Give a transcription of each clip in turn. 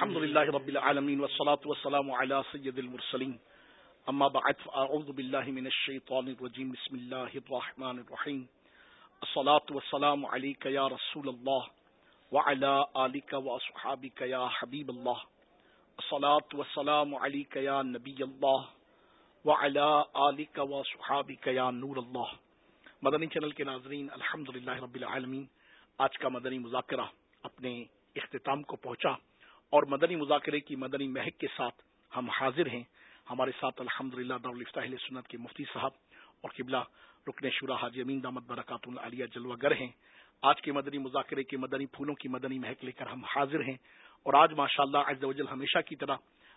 الحمد لله رب العالمين والصلاة والسلام على سيد المرسلين. أما بعد، فأعوذ بالله من الشيطان الرجيم. بسم الله الرحمن الرحيم. الصلاة والسلام عليك يا رسول الله وعلى آلك وأصحابك يا حبيب الله. الصلاة والسلام عليك يا نبي الله وعلى آلك وأصحابك يا نور الله. مدنی چینل کے ناظرین الحمدللہ رب العالمین، آج کا مدنی مذاکرہ اپنے اختتام کو پہنچا۔ اور مدنی مذاکرے کی مدنی مہک کے ساتھ ہم حاضر ہیں۔ ہمارے ساتھ الحمد للہ دارالفتاح سنت کے مفتی صاحب اور قبلہ رکن شورا حاجی امین دامت برکات العالیہ جلوہ گر ہیں۔ آج کے مدنی مذاکرے کے مدنی پھولوں کی مدنی مہک لے کر ہم حاضر ہیں اور آج ماشاء اللہ وجل ہمیشہ کی طرح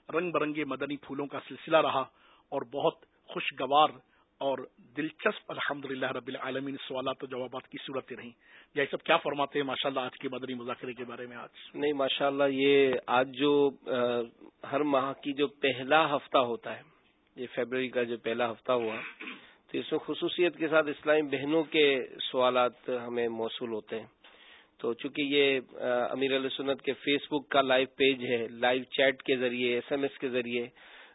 رنگ برنگے مدنی پھولوں کا سلسلہ رہا اور بہت خوشگوار اور دلچسپ الحمد للہ رب العالمین سوالات و جوابات کی صورتیں رہیں۔ یہ سب کیا فرماتے ہیں ماشاء اللہ آج کے مدنی مذاکرے کے بارے میں آج؟ نہیں ماشاء اللہ یہ آج جو ہر ماہ کی جو پہلا ہفتہ ہوتا ہے، یہ فیبرری کا جو پہلا ہفتہ ہوا، تو اس میں خصوصیت کے ساتھ اسلامی بہنوں کے سوالات ہمیں موصول ہوتے ہیں۔ تو چونکہ یہ امیر علیہ سنت کے فیس بک کا لائیو پیج ہے، لائیو چیٹ کے ذریعے، ایس ایم ایس کے ذریعے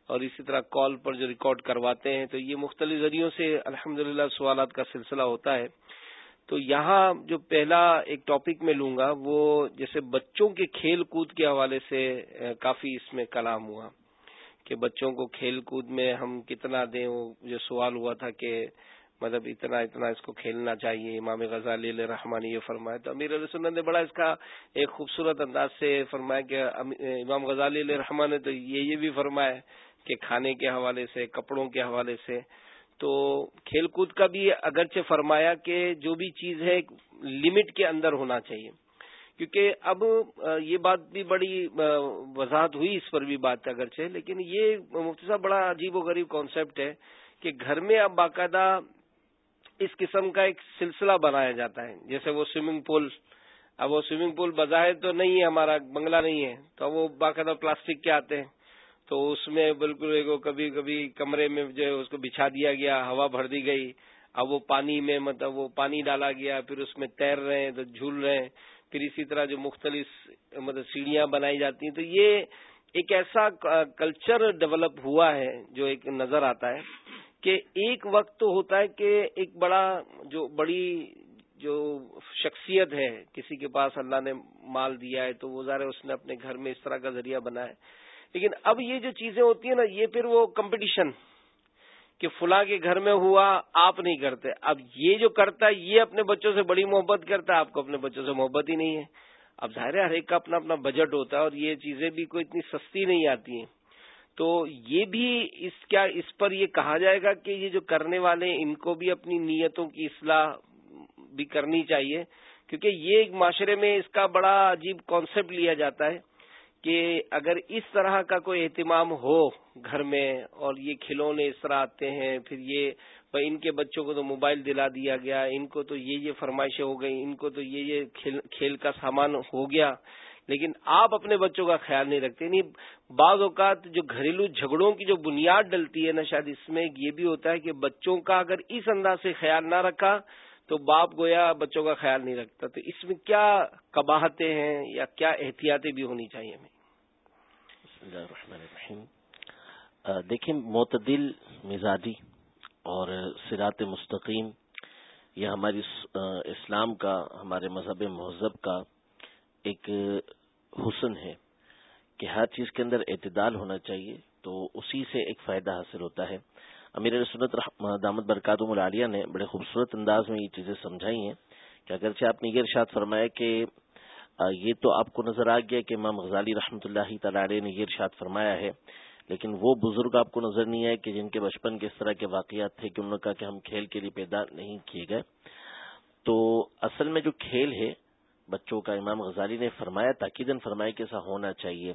اور اسی طرح کال پر جو ریکارڈ کرواتے ہیں، تو یہ مختلف ذریعوں سے الحمد سوالات کا سلسلہ ہوتا ہے۔ تو یہاں جو پہلا ایک ٹاپک میں لوں گا، وہ جیسے بچوں کے کھیل کود کے حوالے سے کافی اس میں کلام ہوا کہ بچوں کو کھیل کود میں ہم کتنا دیں۔ وہ جو سوال ہوا تھا کہ مطلب اتنا اتنا اس کو کھیلنا چاہیے، امام غزالی علیہ رحمان یہ فرمایا، تو امیر علیہ سنت نے بڑا اس کا ایک خوبصورت انداز سے فرمایا کہ امام غزالی علیہ رحمان نے تو یہ یہ بھی فرمایا کہ کھانے کے حوالے سے، کپڑوں کے حوالے سے۔ تو کھیل کود کا بھی اگرچہ فرمایا کہ جو بھی چیز ہے لمٹ کے اندر ہونا چاہیے۔ کیونکہ اب یہ بات بھی بڑی وضاحت ہوئی اس پر بھی بات اگرچہ، لیکن یہ مفتی صاحب بڑا عجیب و غریب کانسیپٹ ہے کہ گھر میں اب باقاعدہ اس قسم کا ایک سلسلہ بنایا جاتا ہے۔ جیسے وہ سوئمنگ پول اب وہ سوئمنگ پول بظاہر تو نہیں ہے، ہمارا بنگلہ نہیں ہے، تو وہ باقاعدہ پلاسٹک کے آتے ہیں۔ تو اس میں بالکل کبھی کبھی کمرے میں جو ہے اس کو بچھا دیا گیا، ہوا بھر دی گئی۔ اب وہ پانی میں مطلب وہ پانی ڈالا گیا، پھر اس میں تیر رہے ہیں تو جھول رہے ہیں۔ پھر اسی طرح جو مختلف مطلب سیڑھیاں بنائی جاتی ہیں۔ تو یہ ایک ایسا کلچر ڈیولپ ہوا ہے جو ایک نظر آتا ہے کہ ایک وقت تو ہوتا ہے کہ ایک بڑا جو بڑی جو شخصیت ہے، کسی کے پاس اللہ نے مال دیا ہے تو وہ ظاہر اس نے اپنے گھر میں اس طرح کا ذریعہ بنایا ہے۔ لیکن اب یہ جو چیزیں ہوتی ہیں نا، یہ پھر وہ کمپٹیشن کہ فلاں کے گھر میں ہوا، آپ نہیں کرتے۔ اب یہ جو کرتا ہے، یہ اپنے بچوں سے بڑی محبت کرتا ہے، آپ کو اپنے بچوں سے محبت ہی نہیں ہے۔ اب ظاہر ہے، ہر ایک کا اپنا اپنا بجٹ ہوتا ہے اور یہ چیزیں بھی کوئی اتنی سستی نہیں آتی ہیں۔ تو یہ بھی اس کیا، اس پر یہ کہا جائے گا کہ یہ جو کرنے والے ان کو بھی اپنی نیتوں کی اصلاح بھی کرنی چاہیے۔ کیونکہ یہ ایک معاشرے میں اس کا بڑا عجیب کانسیپٹ لیا جاتا ہے۔ کہ اگر اس طرح کا کوئی اہتمام ہو گھر میں اور یہ کھلونے اس طرح آتے ہیں، پھر یہ ان کے بچوں کو تو موبائل دلا دیا گیا، ان کو تو یہ یہ فرمائشیں ہو گئی ان کو تو یہ یہ کھیل کا سامان ہو گیا۔ لیکن آپ اپنے بچوں کا خیال نہیں رکھتے۔ نہیں بعض اوقات جو گھریلو جھگڑوں کی جو بنیاد ڈلتی ہے نا، شاید اس میں یہ بھی ہوتا ہے کہ بچوں کا اگر اس انداز سے خیال نہ رکھا تو باپ گویا بچوں کا خیال نہیں رکھتا۔ تو اس میں کیا کباہتے ہیں یا کیا احتیاطیں بھی ہونی چاہیے ہمیں؟ دیکھیں، معتدل، مزاجی اور سرات مستقیم، یہ ہماری اسلام کا، ہمارے مذہب مہذب کا ایک حسن ہے کہ ہر چیز کے اندر اعتدال ہونا چاہیے تو اسی سے ایک فائدہ حاصل ہوتا ہے۔ امیر سنت دامت برکات العالیہ نے بڑے خوبصورت انداز میں یہ چیزیں سمجھائی ہیں کہ اگرچہ آپ نے یہ ارشاد فرمایا کہ یہ تو آپ کو نظر آ گیا کہ امام غزالی رحمۃ اللہ تعالی نے یہ ارشاد فرمایا ہے، لیکن وہ بزرگ آپ کو نظر نہیں آئے کہ جن کے بچپن کے اس طرح کے واقعات تھے کہ انہوں نے کہا کہ ہم کھیل کے لیے پیدا نہیں کیے گئے۔ تو اصل میں جو کھیل ہے، بچوں کا امام غزالی نے فرمایا تاکیدن فرمایا کہ ایسا ہونا چاہیے۔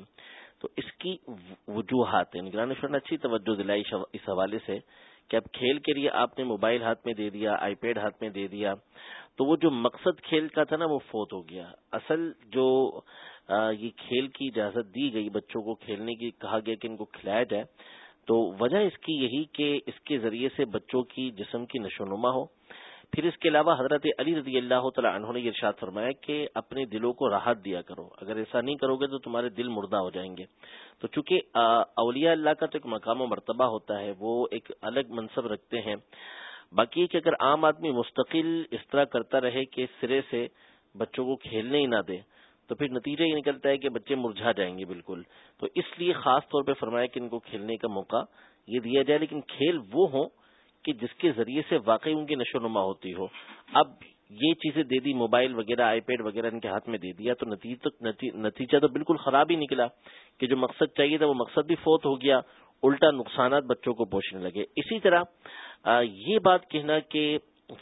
تو اس کی وجوہات نگران یعنی نے اچھی توجہ دلائی اس حوالے سے کہ اب کھیل کے لیے آپ نے موبائل ہاتھ میں دے دیا، آئی پیڈ ہاتھ میں دے دیا، تو وہ جو مقصد کھیل کا تھا نا وہ فوت ہو گیا۔ اصل جو یہ کھیل کی اجازت دی گئی، بچوں کو کھیلنے کی، کہا گیا کہ ان کو کھلایا جائے، تو وجہ اس کی یہی کہ اس کے ذریعے سے بچوں کی جسم کی نشو نما ہو۔ پھر اس کے علاوہ حضرت علی رضی اللہ تعالیٰ عنہ نے ارشاد فرمایا کہ اپنے دلوں کو راحت دیا کرو۔ اگر ایسا نہیں کرو گے تو تمہارے دل مردہ ہو جائیں گے۔ تو چونکہ اولیاء اللہ کا تو ایک مقام و مرتبہ ہوتا ہے، وہ ایک الگ منصب رکھتے ہیں۔ باقی کہ اگر عام آدمی مستقل اس طرح کرتا رہے کہ سرے سے بچوں کو کھیلنے ہی نہ دے، تو پھر نتیجہ یہ نکلتا ہے کہ بچے مرجھا جائیں گے بالکل۔ تو اس لیے خاص طور پہ فرمایا کہ ان کو کھیلنے کا موقع یہ دیا جائے، لیکن کھیل وہ ہوں کہ جس کے ذریعے سے واقعی ان کی نشو نما ہوتی ہو۔ اب یہ چیزیں دے دی، موبائل وغیرہ آئی پیڈ وغیرہ ان کے ہاتھ میں دے دیا تو نتیجہ تو بالکل خراب ہی نکلا کہ جو مقصد چاہیے تھا وہ مقصد بھی فوت ہو گیا، الٹا نقصانات بچوں کو پہنچنے لگے۔ اسی طرح یہ بات کہنا کہ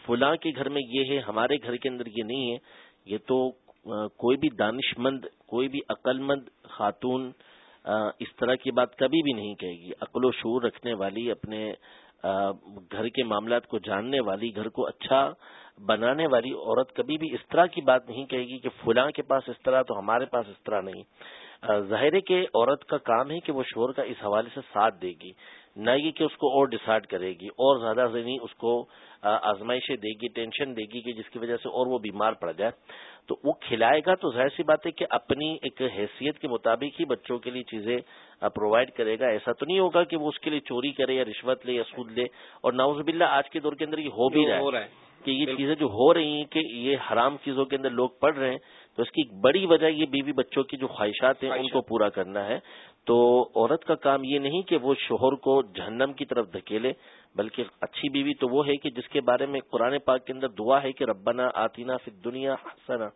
فلاں کے گھر میں یہ ہے، ہمارے گھر کے اندر یہ نہیں ہے۔ یہ تو کوئی بھی دانش مند کوئی بھی عقل مند خاتون اس طرح کی بات کبھی بھی نہیں کہے گی۔ عقل و شعور رکھنے والی، اپنے گھر کے معاملات کو جاننے والی، گھر کو اچھا بنانے والی عورت کبھی بھی اس طرح کی بات نہیں کہے گی کہ فلاں کے پاس اس طرح تو ہمارے پاس اس طرح نہیں۔ ظاہر ہے کہ عورت کا کام ہے کہ وہ شور کا اس حوالے سے ساتھ دے گی۔ نہ یہ کہ اس کو اور ڈسائڈ کرے گی اور زیادہ نہیں اس کو آزمائشیں دے گی ٹینشن دے گی کہ جس کی وجہ سے اور وہ بیمار پڑ جائے۔ تو وہ کھلائے گا تو ظاہر سی بات ہے کہ اپنی ایک حیثیت کے مطابق ہی بچوں کے لیے چیزیں پرووائڈ کرے گا۔ ایسا تو نہیں ہوگا کہ وہ اس کے لیے چوری کرے یا رشوت لے یا سود لے۔ اور ناؤز باللہ آج کے دور کے اندر یہ ہو بھی رہا ہے کہ یہ چیزیں جو ہو رہی ہیں کہ یہ حرام چیزوں کے اندر لوگ پڑھ رہے ہیں تو اس کی ایک بڑی وجہ یہ بیوی بچوں کی جو خواہشات ہیں ان کو پورا کرنا ہے۔ تو عورت کا کام یہ نہیں کہ وہ شوہر کو جہنم کی طرف دھکیلے بلکہ اچھی بیوی تو وہ ہے کہ جس کے بارے میں قرآن پاک کے اندر دعا ہے کہ ربنا آتینا فی دنیا حسنا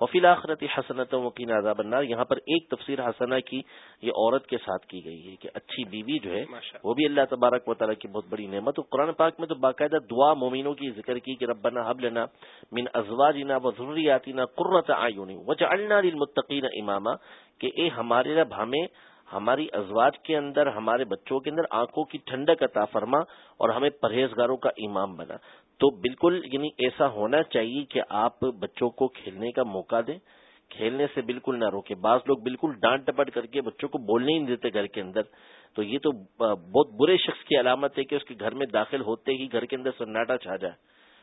وفیل آخرت حسنت وکین عذاب النار۔ یہاں پر ایک تفسیر حسنا کی یہ عورت کے ساتھ کی گئی ہے کہ اچھی بیوی جو ہے وہ بھی اللہ تبارک و تعالیٰ کی بہت بڑی نعمت قرآن پاک میں تو باقاعدہ دعا مومنوں کی ذکر کی کہ ربنا حب لینا من ازواجنا و ضروریاتینا قرۃ آئینی وجعلنا للمتقین اماما کہ اے ہمارے رب ہمیں ہماری ازواج کے اندر، ہمارے بچوں کے اندر آنکھوں کی ٹھنڈک عطا فرما اور ہمیں پرہیزگاروں کا امام بنا۔ تو بالکل یعنی ایسا ہونا چاہیے کہ آپ بچوں کو کھیلنے کا موقع دیں۔ کھیلنے سے بالکل نہ روکے۔ بعض لوگ بالکل ڈانٹ ٹپٹ کر کے بچوں کو بولنے ہی نہیں دیتے گھر کے اندر۔ تو یہ تو بہت برے شخص کی علامت ہے کہ اس کے گھر میں داخل ہوتے ہی گھر کے اندر سناٹا چھا جائے۔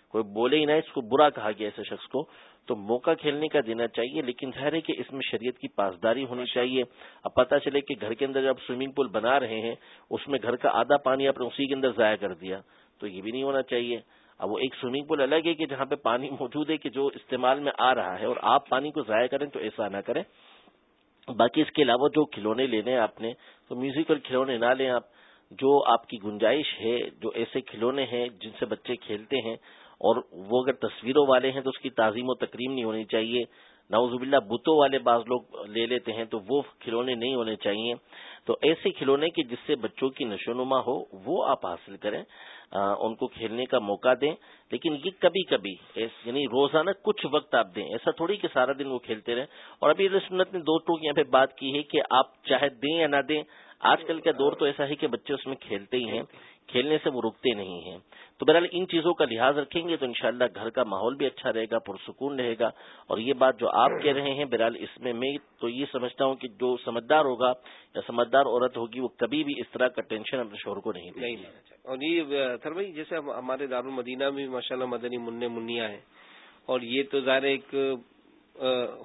کوئی بولے ہی نہ اس کو برا کہا گیا ایسے شخص کو، تو موقع کھیلنے کا دینا چاہیے، لیکن ظاہر ہے کہ اس میں شریعت کی پاسداری ہونی چاہیے۔ اب پتہ چلے کہ گھر کے اندر جب سوئمنگ پول بنا رہے ہیں، اس میں گھر کا آدھا پانی آپ نے اسی کے اندر ضائع کر دیا، تو یہ بھی نہیں ہونا چاہیے۔ اب وہ ایک سوئمنگ پول الگ ہے کہ جہاں پہ پانی موجود ہے کہ جو استعمال میں آ رہا ہے اور آپ پانی کو ضائع کریں تو ایسا نہ کریں۔ باقی اس کے علاوہ جو کھلونے لینے ہیں آپ نے، تو میوزک اور کھلونے نہ لیں آپ۔ جو آپ کی گنجائش ہے، جو ایسے کھلونے ہیں جن سے بچے کھیلتے ہیں اور وہ اگر تصویروں والے ہیں تو اس کی تعظیم و تکریم نہیں ہونی چاہیے۔ نوزب اللہ بتوں والے بعض لوگ لے لیتے ہیں تو وہ کھلونے نہیں ہونے چاہیے۔ تو ایسے کھلونے کہ جس سے بچوں کی نشو نما ہو، وہ آپ حاصل کریں ان کو کھیلنے کا موقع دیں۔ لیکن یہ کبھی کبھی یعنی روزانہ کچھ وقت آپ دیں، ایسا تھوڑی کہ سارا دن وہ کھیلتے رہیں۔ اور ابھی سنت نے دو ٹوک یہاں پہ بات کی ہے کہ آپ چاہے دیں یا نہ دیں، آج کل کا دور تو ایسا ہے کہ بچے اس میں کھیلتے ہی ہیں۔ کھیلنے سے وہ رکتے نہیں ہیں۔ تو بہرحال ان چیزوں کا لحاظ رکھیں گے تو انشاءاللہ گھر کا ماحول بھی اچھا رہے گا، پرسکون رہے گا۔ اور یہ بات جو آپ کہہ رہے ہیں، بہرحال اس میں میں تو یہ سمجھتا ہوں کہ جو سمجھدار ہوگا یا سمجھدار عورت ہوگی، وہ کبھی بھی اس طرح کا ٹینشن اپنے شوہر کو نہیں نہیں اچھا۔ اور یہ سر بھائی جیسے ہمارے دارالمدینہ میں ماشاء اللہ مدنی منع منیا ہے اور یہ تو ظاہر ایک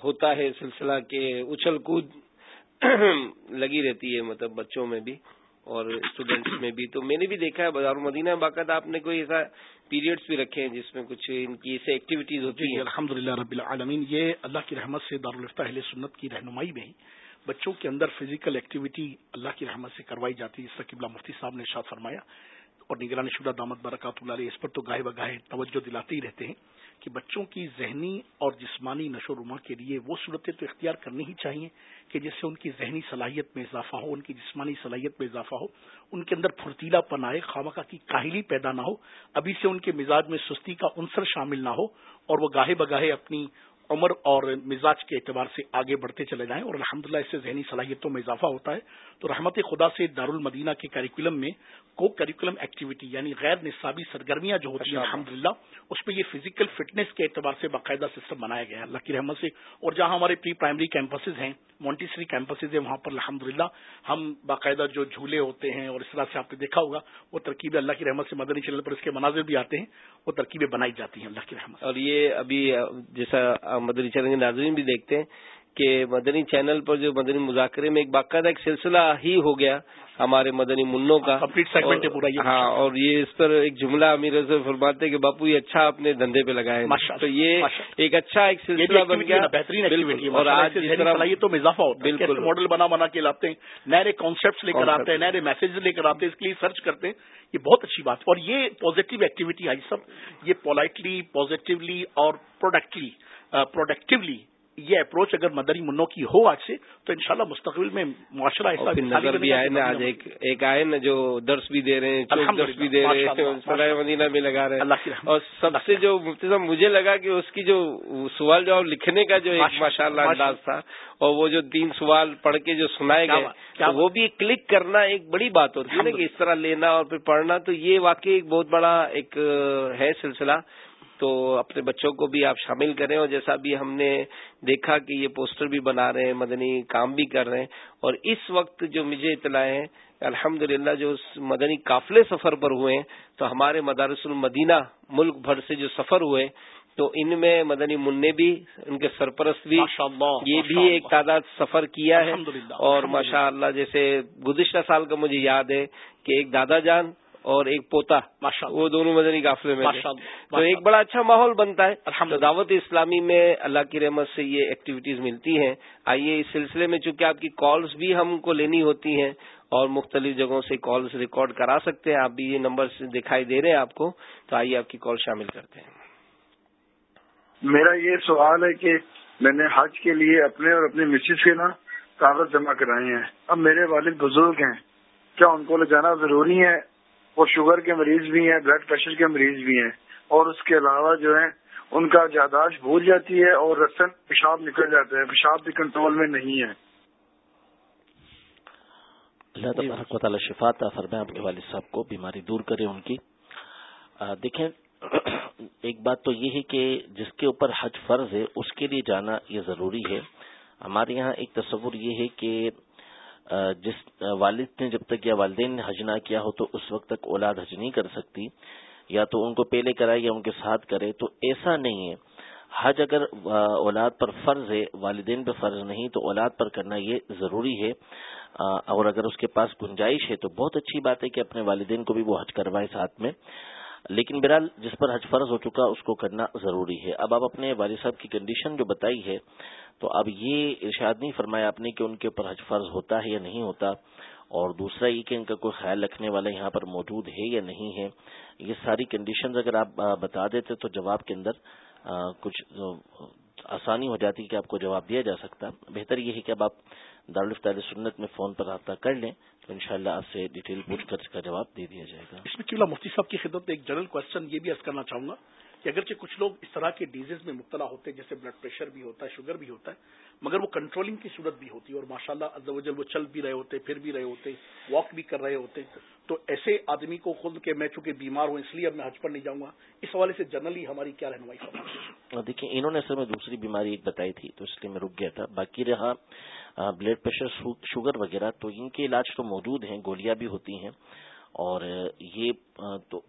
ہوتا ہے سلسلہ کہ اچھل کود لگی رہتی ہے مطلب بچوں میں بھی۔ اور اسٹوڈینٹس میں بھی۔ تو میں نے بھی دیکھا ہے بازار مدینہ باقاعدہ آپ نے کوئی ایسا پیریڈس بھی رکھے ہیں جس میں کچھ ان کی ایسے ایکٹیویٹیز ہوتی جی، ہیں؟ الحمد للہ رب العالمین یہ اللہ کی رحمت سے دارالفتہ اہل سنت کی رہنمائی میں بچوں کے اندر فزیکل ایکٹیویٹی اللہ کی رحمت سے کروائی جاتی ہے۔ اس قبلہ مفتی صاحب نے شاد فرمایا۔ اور نگرانی شدہ دامت برکات اللہ علیہ، اس پر تو گاہے بگاہے توجہ دلاتے ہی رہتے ہیں کہ بچوں کی ذہنی اور جسمانی نشو و نما کے لیے وہ صورتیں تو اختیار کرنی ہی چاہیے کہ جس سے ان کی ذہنی صلاحیت میں اضافہ ہو، ان کی جسمانی صلاحیت میں اضافہ ہو، ان کے اندر پھرتیلا پن آئے کی کاہلی پیدا نہ ہو، ابھی سے ان کے مزاج میں سستی کا عنصر شامل نہ ہو اور وہ گاہے بگاہے اپنی عمر اور مزاج کے اعتبار سے آگے بڑھتے چلے جائیں اور الحمدللہ اس سے ذہنی صلاحیتوں میں اضافہ ہوتا ہے تو رحمت خدا سے دارالمدینہ کے کیریکولم میں کو کیریکولم ایکٹیویٹی یعنی غیر نصابی سرگرمیاں جو ہوتی ہیں الحمد اس میں یہ فزیکل فٹنس کے اعتبار سے باقاعدہ سسٹم بنایا گیا ہے۔ اللہ کی رحمت سے۔ اور جہاں ہمارے پری پرائمری کیمپسز ہیں مونٹیسری کیمپسز ہیں وہاں پر الحمد ہم باقاعدہ جو جھولے ہوتے ہیں اور اس طرح سے آپ نے دیکھا ہوگا وہ ترکیبیں اللہ کی رحمت سے مدنی چینل پر اس کے مناظر بھی آتے ہیں وہ ترکیبیں بنائی جاتی ہیں اللہ کی رحمت اور یہ ابھی جیسا مدنی چینل کے ناظرین بھی دیکھتے ہیں کہ مدنی چینل پر جو مدنی مذاکرے میں ایک باقاعدہ ایک سلسلہ ہی ہو گیا ہمارے مدنی منوں کا کمپلیٹ سیگمنٹ پورا ہاں اور یہ اس پر ایک جملہ امیر سے فرماتے کہ باپو یہ اچھا اپنے دھندے پہ لگائے تو یہ ایک اچھا ایک سلسلہ بن گیا۔ بہترین اور آج تو اضافہ ہوتا ہے بالکل۔ ماڈل بنا بنا کے لاتے ہیں نئے نئے کانسیپٹ لے کر آتے ہیں نئے نئے میسج لے کر آتے ہیں اس کے لیے سرچ کرتے ہیں۔ یہ بہت اچھی بات اور یہ پازیٹو ایکٹیویٹی آئی سب یہ پولائٹلی پازیٹیولی اور پروڈکٹلی پروڈکٹیولی یہ اپروچ اگر مدری منوں کی ہو آج سے تو انشاءاللہ مستقبل میں معاشرہ ایسا نظر بھی آئے نا آج ایک آئے نا جو درس بھی دے رہے ہیں درس بھی دے رہے ہیں مدینہ بھی لگا رہے ہیں۔ اور سب سے جو مفتی صاحب مجھے لگا کہ اس کی جو سوال جواب لکھنے کا جو ایک ماشاء اللہ انداز تھا اور وہ جو تین سوال پڑھ کے جو سنائے گئے وہ بھی کلک کرنا ایک بڑی بات ہوتی ہے نا کہ اس طرح لینا اور پھر پڑھنا تو یہ واقعی ایک بہت بڑا ایک ہے سلسلہ۔ تو اپنے بچوں کو بھی آپ شامل کریں اور جیسا بھی ہم نے دیکھا کہ یہ پوسٹر بھی بنا رہے ہیں مدنی کام بھی کر رہے ہیں اور اس وقت جو مجھے اطلاع ہے الحمد جو مدنی قافلے سفر پر ہوئے ہیں تو ہمارے مدارس المدینہ ملک بھر سے جو سفر ہوئے تو ان میں مدنی منع بھی ان کے سرپرست بھی یہ بھی ایک تعداد سفر کیا ہے اور ماشاء اللہ جیسے گزشتہ سال کا مجھے یاد ہے کہ ایک دادا جان اور ایک پوتا۔ وہ دونوں مدنی قافلے میں تو ایک بڑا اچھا ماحول بنتا ہے۔ دعوت اسلامی میں اللہ کی رحمت سے یہ ایکٹیویٹیز ملتی ہیں۔ آئیے اس سلسلے میں چونکہ آپ کی کالز بھی ہم کو لینی ہوتی ہیں اور مختلف جگہوں سے کالز ریکارڈ کرا سکتے ہیں آپ بھی یہ نمبر دکھائی دے رہے ہیں آپ کو۔ تو آئیے آپ کی کال شامل کرتے ہیں۔ میرا یہ سوال ہے کہ میں نے حج کے لیے اپنے اور اپنے مسز کے نا کاغذ جمع کرائے ہیں۔ اب میرے والد بزرگ ہیں۔ کیا ان کو لے جانا ضروری ہے؟ وہ شوگر کے مریض بھی ہیں بلڈ پریشر کے مریض بھی ہیں۔ اور اس کے علاوہ جو ہے ان کا جاداش بھول جاتی ہے اور رسن پیشاب نکل جاتا ہے پیشاب بھی کنٹرول میں نہیں ہے۔ اللہ تبارک و تعالی شفات فرمائے آپ کے والد صاحب کو، بیماری دور کرے ان کی۔ دیکھیں، ایک بات تو یہ ہے کہ جس کے اوپر حج فرض ہے، اس کے لیے جانا یہ ضروری ہے۔ ہمارے یہاں ایک تصور یہ ہے کہ جس والد نے جب تک یا والدین نے حج نہ کیا ہو تو اس وقت تک اولاد حج نہیں کر سکتی، یا تو ان کو پہلے کرائے یا ان کے ساتھ کرے، تو ایسا نہیں ہے۔ حج اگر اولاد پر فرض ہے، والدین پہ فرض نہیں، تو اولاد پر کرنا یہ ضروری ہے۔ اور اگر اس کے پاس گنجائش ہے تو بہت اچھی بات ہے کہ اپنے والدین کو بھی وہ حج کروائے ساتھ میں۔ لیکن بہرحال جس پر حج فرض ہو چکا اس کو کرنا ضروری ہے۔ اب آپ اپنے والد صاحب کی کنڈیشن جو بتائی ہے، تو اب یہ ارشاد نہیں فرمایا آپ نے کہ ان کے اوپر حج فرض ہوتا ہے یا نہیں ہوتا۔ اور دوسرا یہ کہ ان کا کوئی خیال رکھنے والا یہاں پر موجود ہے یا نہیں ہے، یہ ساری کنڈیشنز اگر آپ بتا دیتے تو جواب کے اندر کچھ آسانی ہو جاتی کہ آپ کو جواب دیا جا سکتا۔ بہتر یہ ہے کہ اب آپ دارالفتار سنت میں فون پر رابطہ کر لیں۔ تو انشاءاللہ آپ سے ڈیٹیل پوچھ کر اس کا جواب دے دیا جائے گا۔ اس میں مفتی صاحب کی خدمت میں ایک جنرل کوشچن یہ بھی عرض کرنا چاہوں گا کہ اگرچہ کچھ لوگ اس طرح کے ڈیزیز میں مبتلا ہوتے ہیں جیسے بلڈ پریشر بھی ہوتا ہے شوگر بھی ہوتا ہے مگر وہ کنٹرولنگ کی صورت بھی ہوتی ہے اور ماشاء اللہ وہ چل بھی رہے ہوتے پھر بھی رہے ہوتے واک بھی کر رہے ہوتے تو ایسے آدمی کو خود کے میں چونکہ بیمار ہوں اس لیے اب میں حج پر نہیں جاؤں گا۔ اس حوالے سے جنرلی ہماری کیا رہنمائی دیکھیں انہوں نے اصل میں دوسری بیماری ایک بتائی تھی تو اس لیے میں رک گیا تھا۔ باقی رہا بلڈ پریشر شوگر وغیرہ، تو ان کے علاج تو موجود ہیں، گولیاں بھی ہوتی ہیں۔ اور یہ تو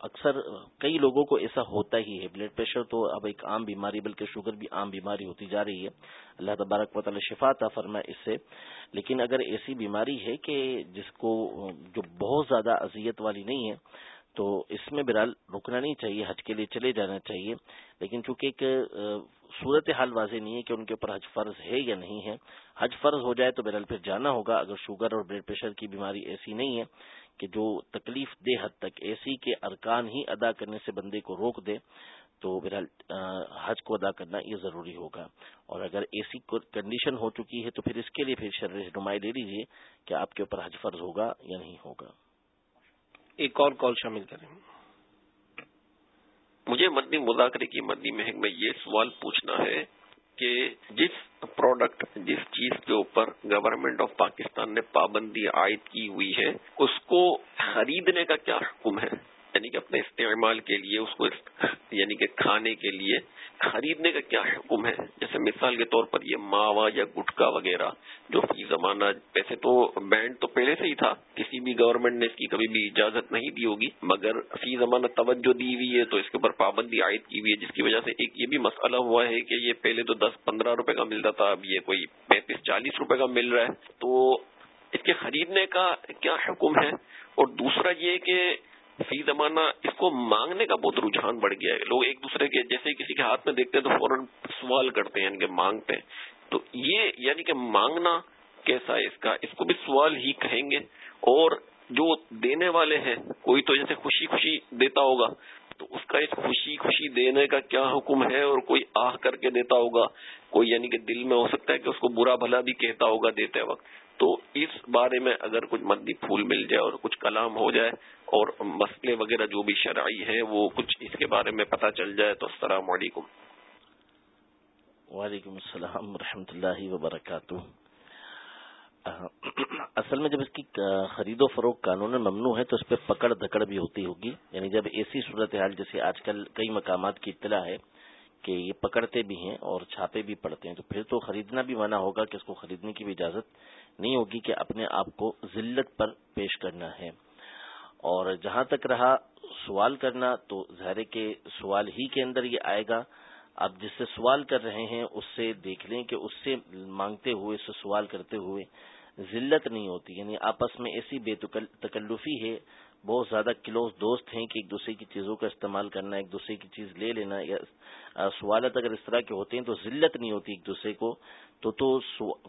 اکثر کئی لوگوں کو ایسا ہوتا ہی ہے۔ بلڈ پریشر تو اب ایک عام بیماری، بلکہ شوگر بھی عام بیماری ہوتی جا رہی ہے۔ اللہ تبارک و تعالی شفا تھا فرمائے اس سے۔ لیکن اگر ایسی بیماری ہے کہ جس کو، جو بہت زیادہ اذیت والی نہیں ہے، تو اس میں برال رکنا نہیں چاہیے، حج کے لیے چلے جانا چاہیے۔ لیکن چونکہ ایک صورت حال واضح نہیں ہے کہ ان کے اوپر حج فرض ہے یا نہیں ہے۔ حج فرض ہو جائے تو برال پھر جانا ہوگا، اگر شوگر اور بلڈ پریشر کی بیماری ایسی نہیں ہے کہ جو تکلیف دہ حد تک، ایسی کے ارکان ہی ادا کرنے سے بندے کو روک دے، تو بہرحال حج کو ادا کرنا یہ ضروری ہوگا۔ اور اگر ایسی کنڈیشن ہو چکی ہے تو پھر اس کے لیے پھر شرح رہنمائی لے لیجیے کہ آپ کے اوپر حج فرض ہوگا یا نہیں ہوگا۔ ایک اور کال شامل کریں۔ مجھے مدنی مذاکرے کی مدنی مہک میں یہ سوال پوچھنا ہے کہ جس پروڈکٹ جس چیز کے اوپر گورنمنٹ آف پاکستان نے پابندی عائد کی ہوئی ہے، اس کو خریدنے کا کیا حکم ہے؟ یعنی کہ اپنے استعمال کے لیے، اس کو یعنی کہ کھانے کے لیے خریدنے کا کیا حکم ہے؟ جیسے مثال کے طور پر یہ ماوا یا گٹکا وغیرہ جو فی زمانہ، ویسے تو بینڈ تو پہلے سے ہی تھا، کسی بھی گورنمنٹ نے اس کی کبھی بھی اجازت نہیں دی ہوگی، مگر فی زمانہ توجہ دی ہوئی ہے، تو اس کے اوپر پابندی عائد کی ہوئی ہے، جس کی وجہ سے ایک یہ بھی مسئلہ ہوا ہے کہ یہ پہلے تو دس پندرہ روپے کا ملتا تھا، اب یہ کوئی پینتیس چالیس روپے کا مل رہا ہے۔ تو اس کے خریدنے کا کیا حکم ہے؟ اور دوسرا یہ کہ فی زمانہ اس کو مانگنے کا بہت رجحان بڑھ گیا ہے۔ لوگ ایک دوسرے کے جیسے کسی کے ہاتھ میں دیکھتے ہیں تو فوراً سوال کرتے ہیں یعنی کہ مانگتے ہیں۔ تو یہ یعنی کہ مانگنا کیسا ہے اس کا؟ اس کو بھی سوال ہی کہیں گے۔ اور جو دینے والے ہیں، کوئی تو جیسے خوشی خوشی دیتا ہوگا۔ تو اس کا اس خوشی خوشی دینے کا کیا حکم ہے؟ اور کوئی آہ کر کے دیتا ہوگا۔ کوئی یعنی کہ دل میں ہو سکتا ہے کہ اس کو برا بھلا بھی کہتا ہوگا دیتے وقت۔ تو اس بارے میں اگر کچھ مدی پھول مل جائے اور کچھ کلام ہو جائے اور مسئلے وغیرہ جو بھی شرعی ہیں وہ کچھ اس کے بارے میں پتہ چل جائے تو السلام علیکم۔ وعلیکم السلام ورحمۃ اللہ وبرکاتہ۔ اصل میں جب اس کی خرید و فروخت قانون ممنوع ہے تو اس پہ پکڑ دکڑ بھی ہوتی ہوگی یعنی جب ایسی صورتحال جیسے آج کل کئی مقامات کی اطلاع ہے کہ یہ پکڑتے بھی ہیں اور چھاپے بھی پڑتے ہیں، تو پھر تو خریدنا بھی منع ہوگا کہ اس کو خریدنے کی بھی اجازت نہیں ہوگی کہ اپنے آپ کو ذلت پر پیش کرنا ہے۔ اور جہاں تک رہا سوال کرنا، تو ظاہر کے سوال ہی کے اندر یہ آئے گا۔ آپ جس سے سوال کر رہے ہیں، اس سے دیکھ لیں کہ اس سے مانگتے ہوئے، اس سے سوال کرتے ہوئے ذلت نہیں ہوتی یعنی آپس میں ایسی بے تکلفی ہے، بہت زیادہ کلوز دوست ہیں کہ ایک دوسرے کی چیزوں کا استعمال کرنا، ایک دوسرے کی چیز لے لینا، یا سوالات اگر اس طرح کے ہوتے ہیں تو ذلت نہیں ہوتی ایک دوسرے کو، تو تو